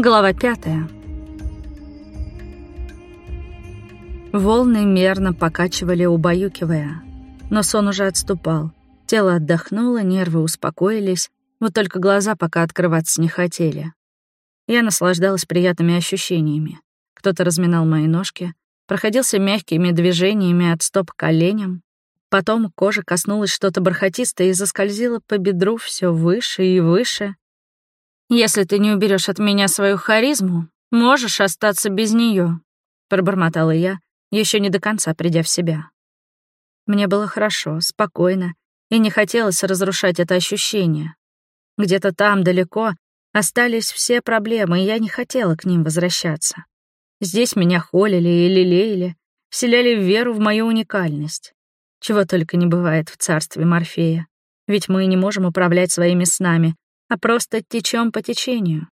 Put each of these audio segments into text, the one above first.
Глава пятая. Волны мерно покачивали, убаюкивая. Но сон уже отступал. Тело отдохнуло, нервы успокоились, вот только глаза пока открываться не хотели. Я наслаждалась приятными ощущениями. Кто-то разминал мои ножки, проходился мягкими движениями от стоп к коленям. Потом кожа коснулась что-то бархатистое и заскользила по бедру все выше и выше. «Если ты не уберешь от меня свою харизму, можешь остаться без нее, пробормотала я, еще не до конца придя в себя. Мне было хорошо, спокойно, и не хотелось разрушать это ощущение. Где-то там, далеко, остались все проблемы, и я не хотела к ним возвращаться. Здесь меня холили и лелеяли, вселяли веру в мою уникальность. Чего только не бывает в царстве Морфея. Ведь мы не можем управлять своими снами, а просто течем по течению.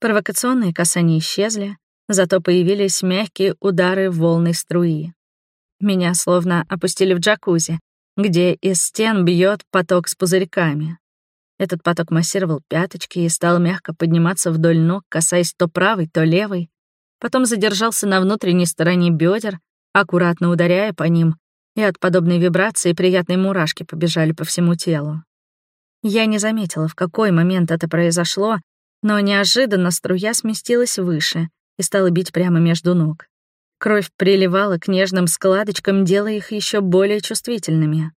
Провокационные касания исчезли, зато появились мягкие удары волны струи. Меня словно опустили в джакузи, где из стен бьет поток с пузырьками. Этот поток массировал пяточки и стал мягко подниматься вдоль ног, касаясь то правой, то левой. Потом задержался на внутренней стороне бедер, аккуратно ударяя по ним, и от подобной вибрации приятные мурашки побежали по всему телу. Я не заметила, в какой момент это произошло, но неожиданно струя сместилась выше и стала бить прямо между ног. Кровь приливала к нежным складочкам, делая их еще более чувствительными.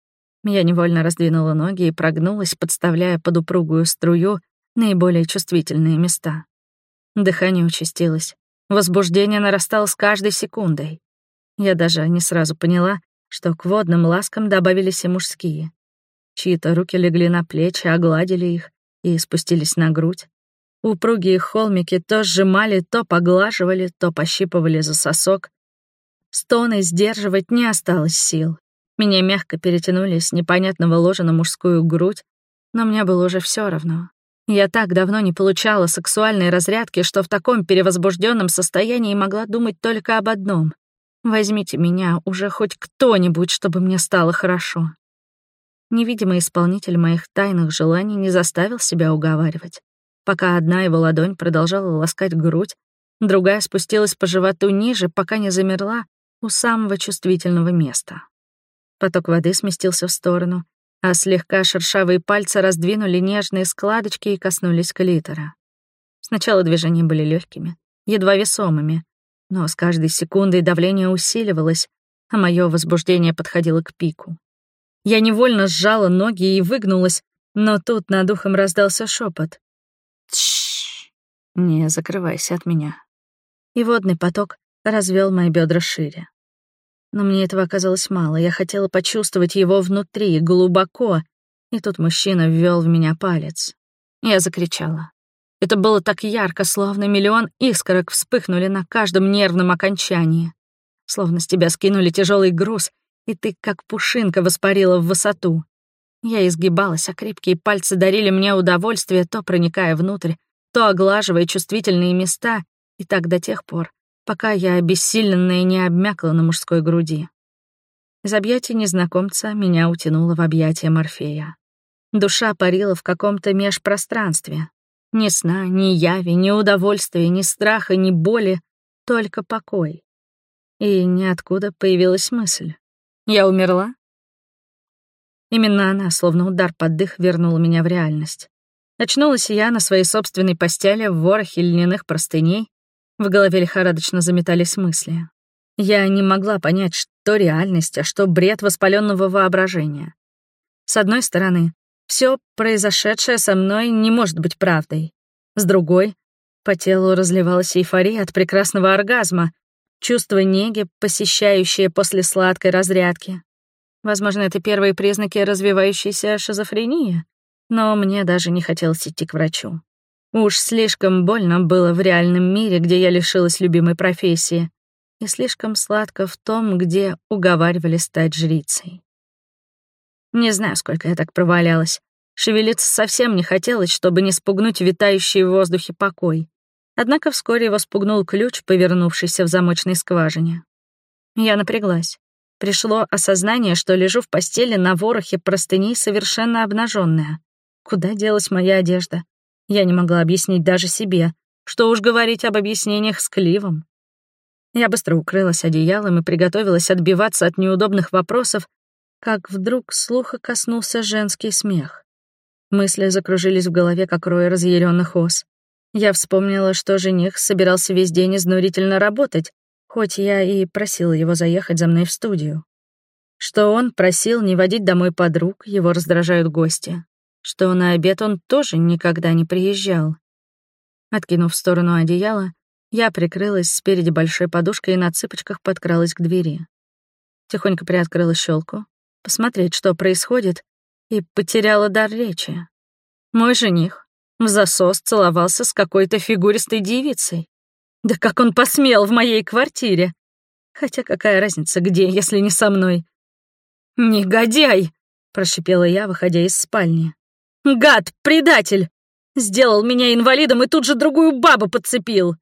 Я невольно раздвинула ноги и прогнулась, подставляя под упругую струю наиболее чувствительные места. Дыхание участилось. Возбуждение нарастало с каждой секундой. Я даже не сразу поняла, что к водным ласкам добавились и мужские. Чьи-то руки легли на плечи, огладили их и спустились на грудь. Упругие холмики то сжимали, то поглаживали, то пощипывали за сосок. Стоны сдерживать не осталось сил. Меня мягко перетянули с непонятного ложа на мужскую грудь, но мне было уже все равно. Я так давно не получала сексуальной разрядки, что в таком перевозбужденном состоянии могла думать только об одном. Возьмите меня, уже хоть кто-нибудь, чтобы мне стало хорошо. Невидимый исполнитель моих тайных желаний не заставил себя уговаривать. Пока одна его ладонь продолжала ласкать грудь, другая спустилась по животу ниже, пока не замерла у самого чувствительного места. Поток воды сместился в сторону, а слегка шершавые пальцы раздвинули нежные складочки и коснулись клитора. Сначала движения были легкими, едва весомыми, но с каждой секундой давление усиливалось, а мое возбуждение подходило к пику. Я невольно сжала ноги и выгнулась, но тут над ухом раздался шепот. Тш, не закрывайся от меня. И водный поток развел мои бедра шире. Но мне этого оказалось мало. Я хотела почувствовать его внутри, глубоко. И тут мужчина ввел в меня палец. Я закричала. Это было так ярко, словно миллион искорок вспыхнули на каждом нервном окончании. Словно с тебя скинули тяжелый груз, и ты, как пушинка, воспарила в высоту. Я изгибалась, а крепкие пальцы дарили мне удовольствие, то проникая внутрь, то оглаживая чувствительные места, и так до тех пор, пока я обессиленная не обмякла на мужской груди. Из объятий незнакомца меня утянуло в объятия Морфея. Душа парила в каком-то межпространстве. Ни сна, ни яви, ни удовольствия, ни страха, ни боли, только покой. И ниоткуда появилась мысль. Я умерла? Именно она, словно удар под дых, вернула меня в реальность. Очнулась я на своей собственной постели в ворохе льняных простыней, в голове лихорадочно заметались мысли. Я не могла понять, что реальность, а что бред воспаленного воображения. С одной стороны, все произошедшее со мной не может быть правдой. С другой, по телу разливалась эйфория от прекрасного оргазма, чувство неги, посещающее после сладкой разрядки. Возможно, это первые признаки развивающейся шизофрении, но мне даже не хотелось идти к врачу. Уж слишком больно было в реальном мире, где я лишилась любимой профессии, и слишком сладко в том, где уговаривали стать жрицей. Не знаю, сколько я так провалялась. Шевелиться совсем не хотелось, чтобы не спугнуть витающий в воздухе покой. Однако вскоре его спугнул ключ, повернувшийся в замочной скважине. Я напряглась. Пришло осознание, что лежу в постели на ворохе простыней совершенно обнаженная. Куда делась моя одежда? Я не могла объяснить даже себе, Что уж говорить об объяснениях с Кливом. Я быстро укрылась одеялом и приготовилась отбиваться от неудобных вопросов, как вдруг слуха коснулся женский смех. Мысли закружились в голове, как рой разъяренных ос. Я вспомнила, что жених собирался весь день изнурительно работать, хоть я и просила его заехать за мной в студию. Что он просил не водить домой подруг, его раздражают гости. Что на обед он тоже никогда не приезжал. Откинув в сторону одеяла, я прикрылась спереди большой подушкой и на цыпочках подкралась к двери. Тихонько приоткрыла щелку, посмотреть, что происходит, и потеряла дар речи. Мой жених в засос целовался с какой-то фигуристой девицей. Да как он посмел в моей квартире? Хотя какая разница, где, если не со мной? «Негодяй!» — прошипела я, выходя из спальни. «Гад, предатель! Сделал меня инвалидом и тут же другую бабу подцепил!»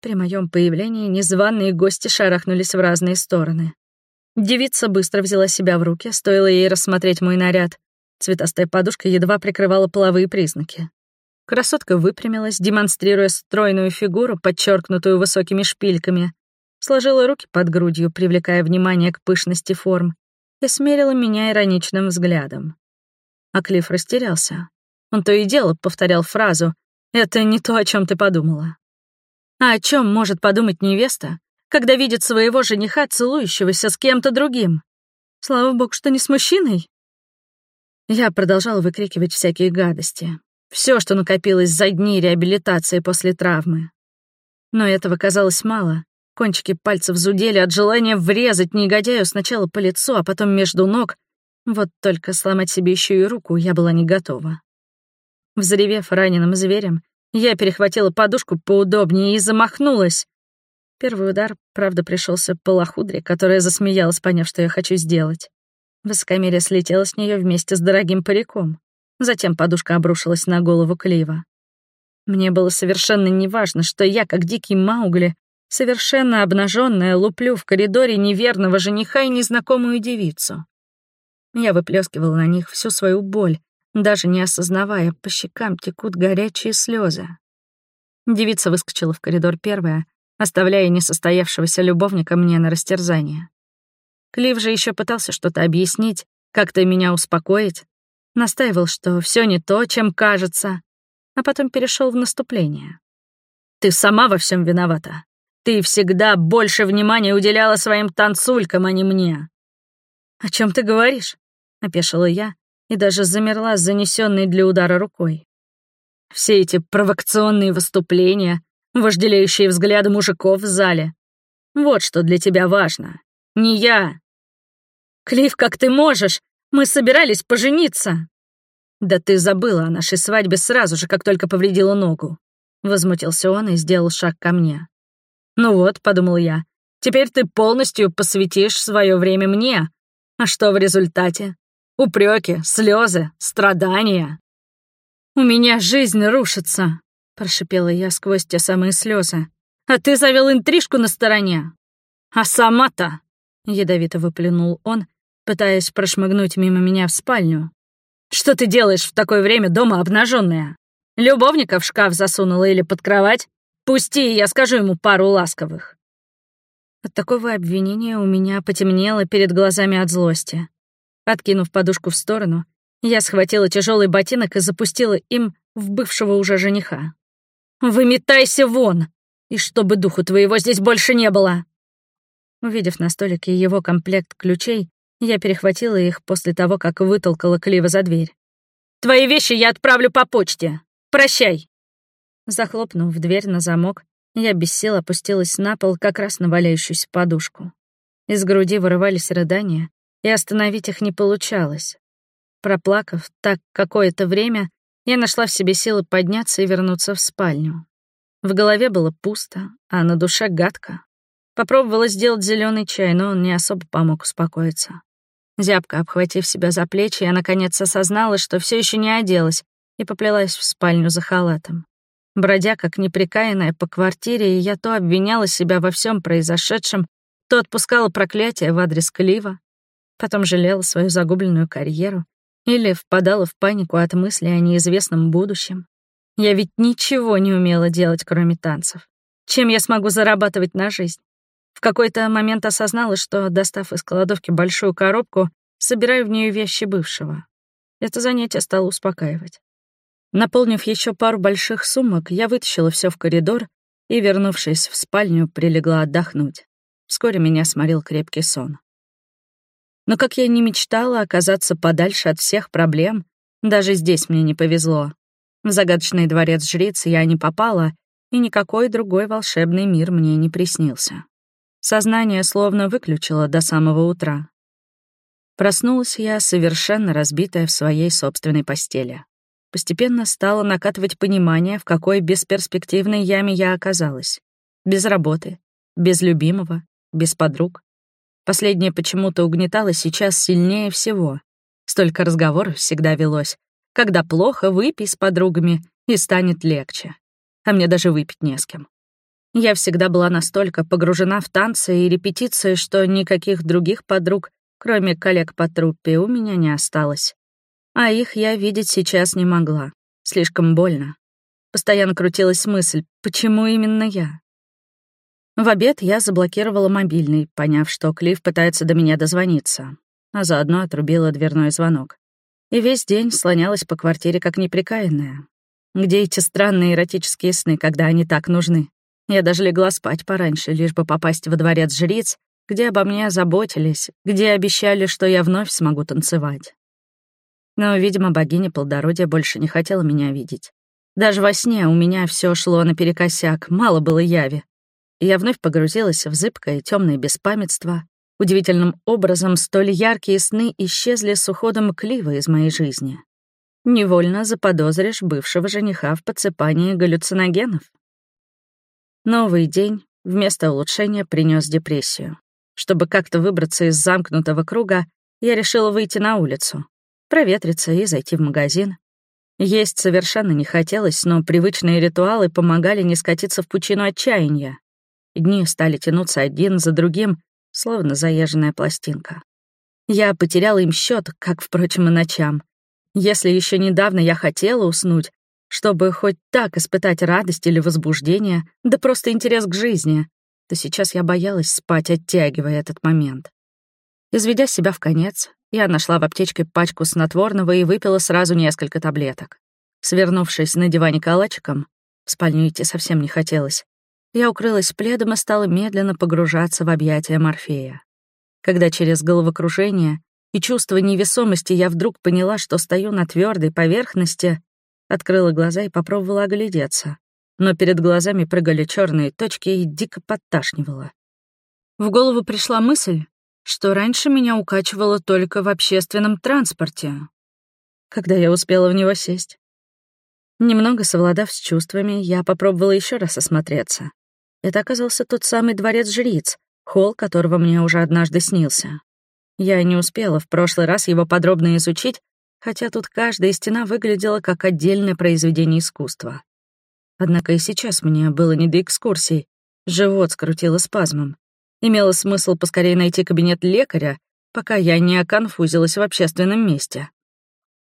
При моем появлении незваные гости шарахнулись в разные стороны. Девица быстро взяла себя в руки, стоило ей рассмотреть мой наряд. Цветастая подушка едва прикрывала половые признаки. Красотка выпрямилась, демонстрируя стройную фигуру, подчеркнутую высокими шпильками. Сложила руки под грудью, привлекая внимание к пышности форм, и смерила меня ироничным взглядом. А Клифф растерялся. Он то и дело повторял фразу «Это не то, о чем ты подумала». А о чем может подумать невеста, когда видит своего жениха, целующегося с кем-то другим. Слава богу, что не с мужчиной. Я продолжала выкрикивать всякие гадости. Все, что накопилось за дни реабилитации после травмы. Но этого казалось мало. Кончики пальцев зудели от желания врезать негодяю сначала по лицу, а потом между ног. Вот только сломать себе еще и руку я была не готова. Взревев раненым зверем, я перехватила подушку поудобнее и замахнулась. Первый удар, правда, пришелся по лохудре, которая засмеялась, поняв, что я хочу сделать. Высокомерие слетело с нее вместе с дорогим париком. Затем подушка обрушилась на голову Клива. Мне было совершенно неважно, что я, как дикий Маугли, совершенно обнаженная, луплю в коридоре неверного жениха и незнакомую девицу. Я выплескивала на них всю свою боль, даже не осознавая, по щекам текут горячие слезы. Девица выскочила в коридор первая, оставляя несостоявшегося любовника мне на растерзание. Клив же еще пытался что-то объяснить, как-то меня успокоить, настаивал, что все не то, чем кажется, а потом перешел в наступление. «Ты сама во всем виновата. Ты всегда больше внимания уделяла своим танцулькам, а не мне». «О чем ты говоришь?» — опешила я и даже замерла с занесенной для удара рукой. «Все эти провокационные выступления, вожделеющие взгляды мужиков в зале. Вот что для тебя важно. Не я. Клифф, как ты можешь? Мы собирались пожениться. Да ты забыла о нашей свадьбе сразу же, как только повредила ногу. Возмутился он и сделал шаг ко мне. Ну вот, подумал я, теперь ты полностью посвятишь свое время мне. А что в результате? Упреки, слезы, страдания. У меня жизнь рушится, — прошипела я сквозь те самые слезы. «А ты завел интрижку на стороне!» «А сама-то!» — ядовито выплюнул он, пытаясь прошмыгнуть мимо меня в спальню. «Что ты делаешь в такое время дома обнаженная? Любовника в шкаф засунула или под кровать? Пусти, я скажу ему пару ласковых». От такого обвинения у меня потемнело перед глазами от злости. Откинув подушку в сторону, я схватила тяжелый ботинок и запустила им в бывшего уже жениха. Выметайся вон! И чтобы духу твоего здесь больше не было!» Увидев на столике его комплект ключей, я перехватила их после того, как вытолкала Клива за дверь. «Твои вещи я отправлю по почте. Прощай!» Захлопнув дверь на замок, я без сил опустилась на пол, как раз на валяющуюся подушку. Из груди вырывались рыдания, и остановить их не получалось. Проплакав так какое-то время, я нашла в себе силы подняться и вернуться в спальню. В голове было пусто, а на душе гадко. Попробовала сделать зеленый чай, но он не особо помог успокоиться. Зябко обхватив себя за плечи, я наконец осознала, что все еще не оделась, и поплелась в спальню за халатом. Бродя как неприкаянная по квартире, я то обвиняла себя во всем произошедшем, то отпускала проклятие в адрес Клива, потом жалела свою загубленную карьеру или впадала в панику от мысли о неизвестном будущем. Я ведь ничего не умела делать, кроме танцев. Чем я смогу зарабатывать на жизнь? В какой-то момент осознала, что, достав из кладовки большую коробку, собираю в нее вещи бывшего. Это занятие стало успокаивать. Наполнив еще пару больших сумок, я вытащила все в коридор и, вернувшись в спальню, прилегла отдохнуть. Вскоре меня сморил крепкий сон. Но как я не мечтала оказаться подальше от всех проблем, даже здесь мне не повезло. В загадочный дворец жриц я не попала, и никакой другой волшебный мир мне не приснился. Сознание словно выключило до самого утра. Проснулась я совершенно разбитая в своей собственной постели. Постепенно стало накатывать понимание, в какой бесперспективной яме я оказалась. Без работы, без любимого, без подруг. Последнее почему-то угнетало сейчас сильнее всего. Столько разговоров всегда велось. Когда плохо, выпей с подругами, и станет легче. А мне даже выпить не с кем. Я всегда была настолько погружена в танцы и репетиции, что никаких других подруг, кроме коллег по труппе, у меня не осталось. А их я видеть сейчас не могла. Слишком больно. Постоянно крутилась мысль, почему именно я? В обед я заблокировала мобильный, поняв, что Клифф пытается до меня дозвониться, а заодно отрубила дверной звонок. И весь день слонялась по квартире как неприкаянная. Где эти странные эротические сны, когда они так нужны? Я даже легла спать пораньше, лишь бы попасть во дворец жриц, где обо мне заботились, где обещали, что я вновь смогу танцевать. Но, видимо, богиня плодородия больше не хотела меня видеть. Даже во сне у меня все шло наперекосяк, мало было яви. Я вновь погрузилась в зыбкое темное беспамятство. Удивительным образом столь яркие сны исчезли с уходом Клива из моей жизни. Невольно заподозришь бывшего жениха в подсыпании галлюциногенов. Новый день вместо улучшения принес депрессию. Чтобы как-то выбраться из замкнутого круга, я решила выйти на улицу, проветриться и зайти в магазин. Есть совершенно не хотелось, но привычные ритуалы помогали не скатиться в пучину отчаяния. Дни стали тянуться один за другим, словно заезженная пластинка. Я потеряла им счет, как, впрочем, и ночам. Если еще недавно я хотела уснуть, чтобы хоть так испытать радость или возбуждение, да просто интерес к жизни, то сейчас я боялась спать, оттягивая этот момент. Изведя себя в конец, я нашла в аптечке пачку снотворного и выпила сразу несколько таблеток. Свернувшись на диване калачиком, в спальню идти совсем не хотелось, я укрылась пледом и стала медленно погружаться в объятия Морфея. Когда через головокружение и чувство невесомости я вдруг поняла, что стою на твердой поверхности, Открыла глаза и попробовала оглядеться. Но перед глазами прыгали черные точки и дико подташнивало. В голову пришла мысль, что раньше меня укачивало только в общественном транспорте. Когда я успела в него сесть? Немного совладав с чувствами, я попробовала еще раз осмотреться. Это оказался тот самый дворец жриц, холл которого мне уже однажды снился. Я не успела в прошлый раз его подробно изучить, хотя тут каждая стена выглядела как отдельное произведение искусства. Однако и сейчас мне было не до экскурсий. Живот скрутило спазмом. Имело смысл поскорее найти кабинет лекаря, пока я не оконфузилась в общественном месте.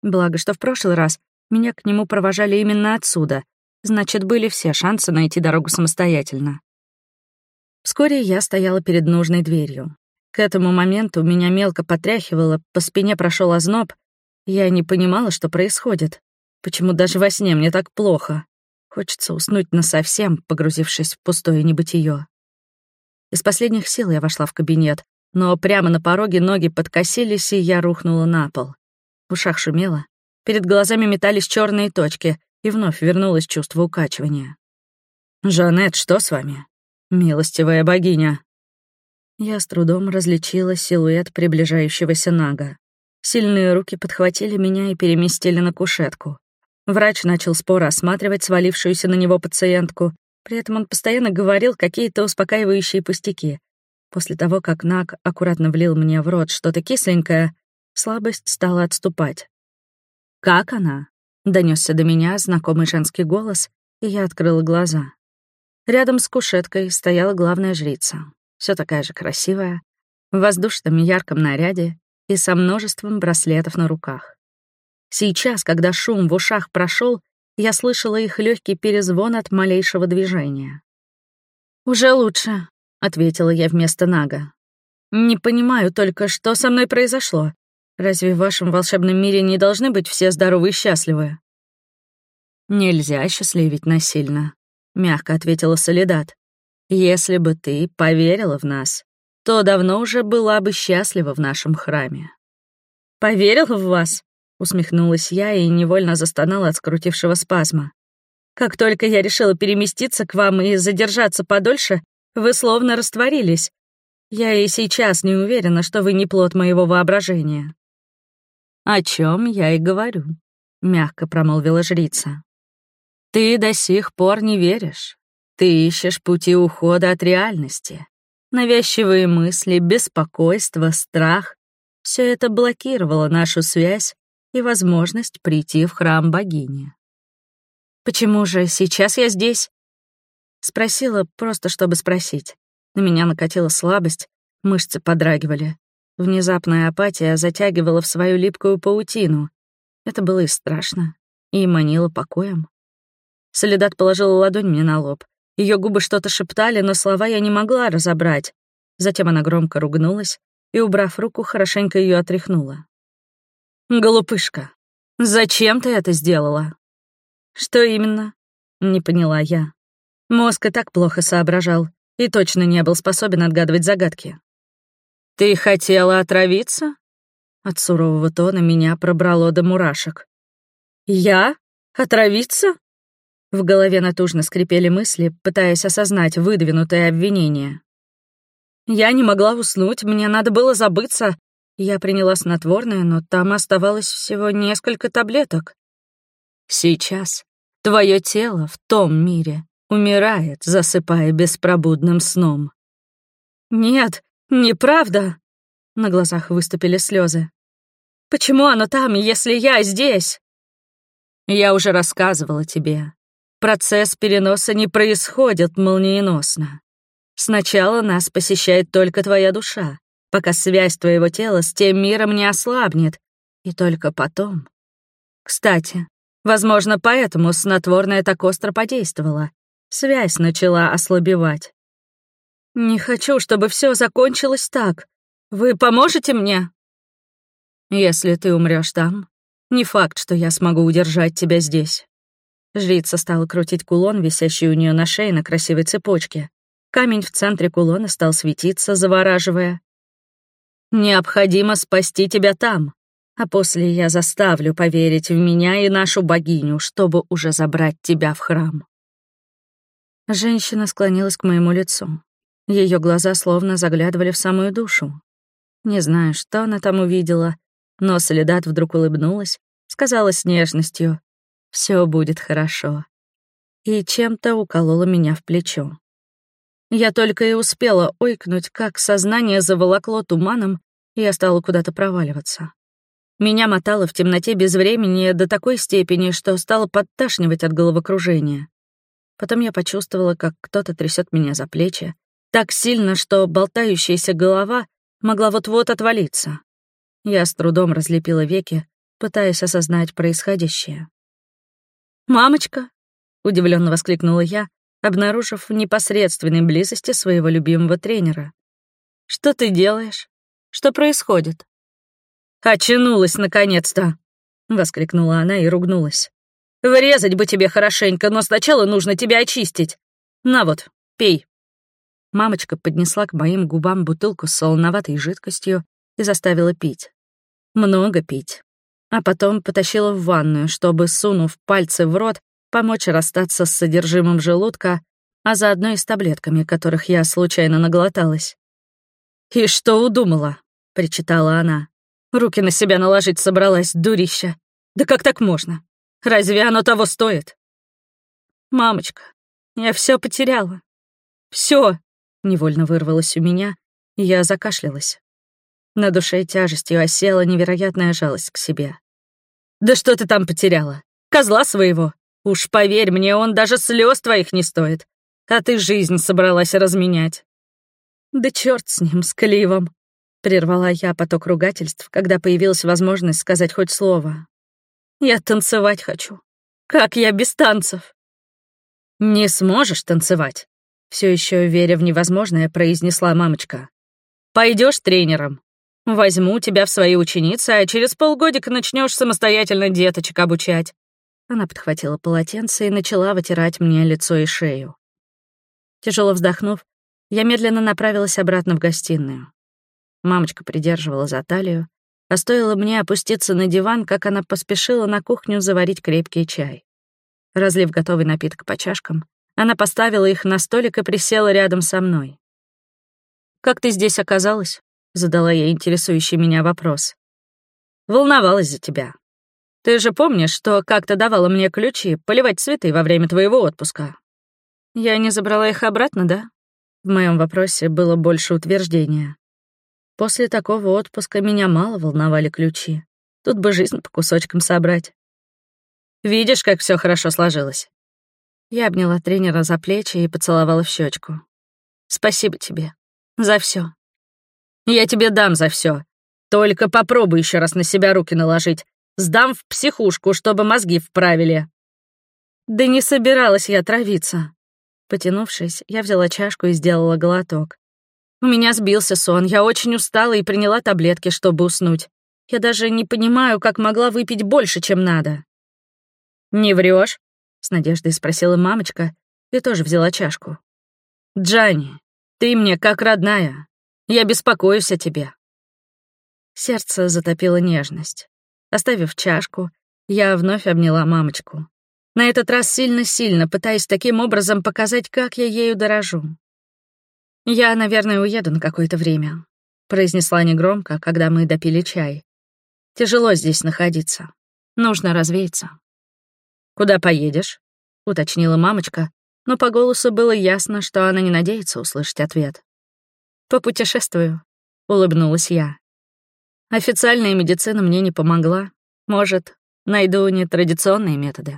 Благо, что в прошлый раз меня к нему провожали именно отсюда, значит, были все шансы найти дорогу самостоятельно. Вскоре я стояла перед нужной дверью. К этому моменту меня мелко потряхивало, по спине прошел озноб, я не понимала, что происходит. Почему даже во сне мне так плохо? Хочется уснуть насовсем, погрузившись в пустое небытие. Из последних сил я вошла в кабинет, но прямо на пороге ноги подкосились, и я рухнула на пол. В ушах шумело, перед глазами метались черные точки, и вновь вернулось чувство укачивания. «Жанет, что с вами? Милостивая богиня!» Я с трудом различила силуэт приближающегося Нага. Сильные руки подхватили меня и переместили на кушетку. Врач начал споро осматривать свалившуюся на него пациентку, при этом он постоянно говорил какие-то успокаивающие пустяки. После того, как Нак аккуратно влил мне в рот что-то кисленькое, слабость стала отступать. «Как она?» — донесся до меня знакомый женский голос, и я открыла глаза. Рядом с кушеткой стояла главная жрица, все такая же красивая, в воздушном ярком наряде и со множеством браслетов на руках. Сейчас, когда шум в ушах прошел, Я слышала их легкий перезвон от малейшего движения. «Уже лучше», — ответила я вместо Нага. «Не понимаю только, что со мной произошло. Разве в вашем волшебном мире не должны быть все здоровы и счастливы?» «Нельзя счастливить насильно», — мягко ответила Солидат. «Если бы ты поверила в нас, то давно уже была бы счастлива в нашем храме». «Поверила в вас?» — усмехнулась я и невольно застонала от скрутившего спазма. «Как только я решила переместиться к вам и задержаться подольше, вы словно растворились. Я и сейчас не уверена, что вы не плод моего воображения». «О чем я и говорю», — мягко промолвила жрица. «Ты до сих пор не веришь. Ты ищешь пути ухода от реальности. Навязчивые мысли, беспокойство, страх — все это блокировало нашу связь и возможность прийти в храм богини. «Почему же сейчас я здесь?» Спросила просто, чтобы спросить. На меня накатила слабость, мышцы подрагивали. Внезапная апатия затягивала в свою липкую паутину. Это было и страшно, и манило покоем. Солидат положила ладонь мне на лоб. Ее губы что-то шептали, но слова я не могла разобрать. Затем она громко ругнулась и, убрав руку, хорошенько ее отряхнула. «Голупышка, зачем ты это сделала?» «Что именно?» — не поняла я. Мозг и так плохо соображал и точно не был способен отгадывать загадки. «Ты хотела отравиться?» От сурового тона меня пробрало до мурашек. «Я? Отравиться?» В голове натужно скрипели мысли, пытаясь осознать выдвинутое обвинение. Я не могла уснуть, мне надо было забыться. Я приняла снотворное, но там оставалось всего несколько таблеток. Сейчас твое тело в том мире умирает, засыпая беспробудным сном. Нет, «Неправда!» На глазах выступили слезы. «Почему оно там, если я здесь?» «Я уже рассказывала тебе. Процесс переноса не происходит молниеносно. Сначала нас посещает только твоя душа, пока связь твоего тела с тем миром не ослабнет, и только потом. Кстати, возможно, поэтому снотворное так остро подействовало. Связь начала ослабевать. «Не хочу, чтобы все закончилось так. Вы поможете мне?» «Если ты умрешь там, не факт, что я смогу удержать тебя здесь». Жрица стала крутить кулон, висящий у нее на шее на красивой цепочке. Камень в центре кулона стал светиться, завораживая. «Необходимо спасти тебя там, а после я заставлю поверить в меня и нашу богиню, чтобы уже забрать тебя в храм». Женщина склонилась к моему лицу. Ее глаза словно заглядывали в самую душу. Не знаю, что она там увидела, но Солидат вдруг улыбнулась, сказала с нежностью «Все будет хорошо» и чем-то уколола меня в плечо. Я только и успела ойкнуть, как сознание заволокло туманом, и я стала куда-то проваливаться. Меня мотало в темноте без времени до такой степени, что стало подташнивать от головокружения. Потом я почувствовала, как кто-то трясет меня за плечи, так сильно, что болтающаяся голова могла вот-вот отвалиться. Я с трудом разлепила веки, пытаясь осознать происходящее. «Мамочка!» — удивленно воскликнула я, обнаружив в непосредственной близости своего любимого тренера. «Что ты делаешь? Что происходит?» «Очнулась, наконец-то!» — воскликнула она и ругнулась. «Врезать бы тебе хорошенько, но сначала нужно тебя очистить. На вот, пей». Мамочка поднесла к моим губам бутылку с солоноватой жидкостью и заставила пить. Много пить. А потом потащила в ванную, чтобы, сунув пальцы в рот, помочь расстаться с содержимым желудка, а заодно и с таблетками, которых я случайно наглоталась. «И что удумала?» — причитала она. «Руки на себя наложить собралась, дурища. Да как так можно? Разве оно того стоит?» «Мамочка, я все потеряла. Все, Невольно вырвалось у меня, и я закашлялась. На душе тяжестью осела невероятная жалость к себе. «Да что ты там потеряла? Козла своего? Уж поверь мне, он даже слез твоих не стоит. А ты жизнь собралась разменять». «Да черт с ним, с Кливом!» — прервала я поток ругательств, когда появилась возможность сказать хоть слово. «Я танцевать хочу. Как я без танцев?» «Не сможешь танцевать», — все еще веря в невозможное, произнесла мамочка. Пойдешь тренером. Возьму тебя в свои ученицы, а через полгодика начнешь самостоятельно деточек обучать». Она подхватила полотенце и начала вытирать мне лицо и шею. Тяжело вздохнув, я медленно направилась обратно в гостиную. Мамочка придерживала за талию, а стоило мне опуститься на диван, как она поспешила на кухню заварить крепкий чай. Разлив готовый напиток по чашкам, она поставила их на столик и присела рядом со мной. «Как ты здесь оказалась?» — задала я интересующий меня вопрос. «Волновалась за тебя. Ты же помнишь, что как-то давала мне ключи поливать цветы во время твоего отпуска?» «Я не забрала их обратно, да?» В моем вопросе было больше утверждения. После такого отпуска меня мало волновали ключи. Тут бы жизнь по кусочкам собрать. Видишь, как все хорошо сложилось. Я обняла тренера за плечи и поцеловала в щечку. Спасибо тебе. За все. Я тебе дам за все. Только попробуй еще раз на себя руки наложить. Сдам в психушку, чтобы мозги вправили. Да не собиралась я травиться. Потянувшись, я взяла чашку и сделала глоток. У меня сбился сон, я очень устала и приняла таблетки, чтобы уснуть. Я даже не понимаю, как могла выпить больше, чем надо. «Не врешь? с надеждой спросила мамочка и тоже взяла чашку. «Джанни, ты мне как родная. Я беспокоюсь о тебе». Сердце затопило нежность. Оставив чашку, я вновь обняла мамочку. На этот раз сильно-сильно, пытаясь таким образом показать, как я ею дорожу. «Я, наверное, уеду на какое-то время», — произнесла негромко, когда мы допили чай. «Тяжело здесь находиться. Нужно развеяться». «Куда поедешь?» — уточнила мамочка, но по голосу было ясно, что она не надеется услышать ответ. «Попутешествую», — улыбнулась я. Официальная медицина мне не помогла. Может, найду нетрадиционные методы.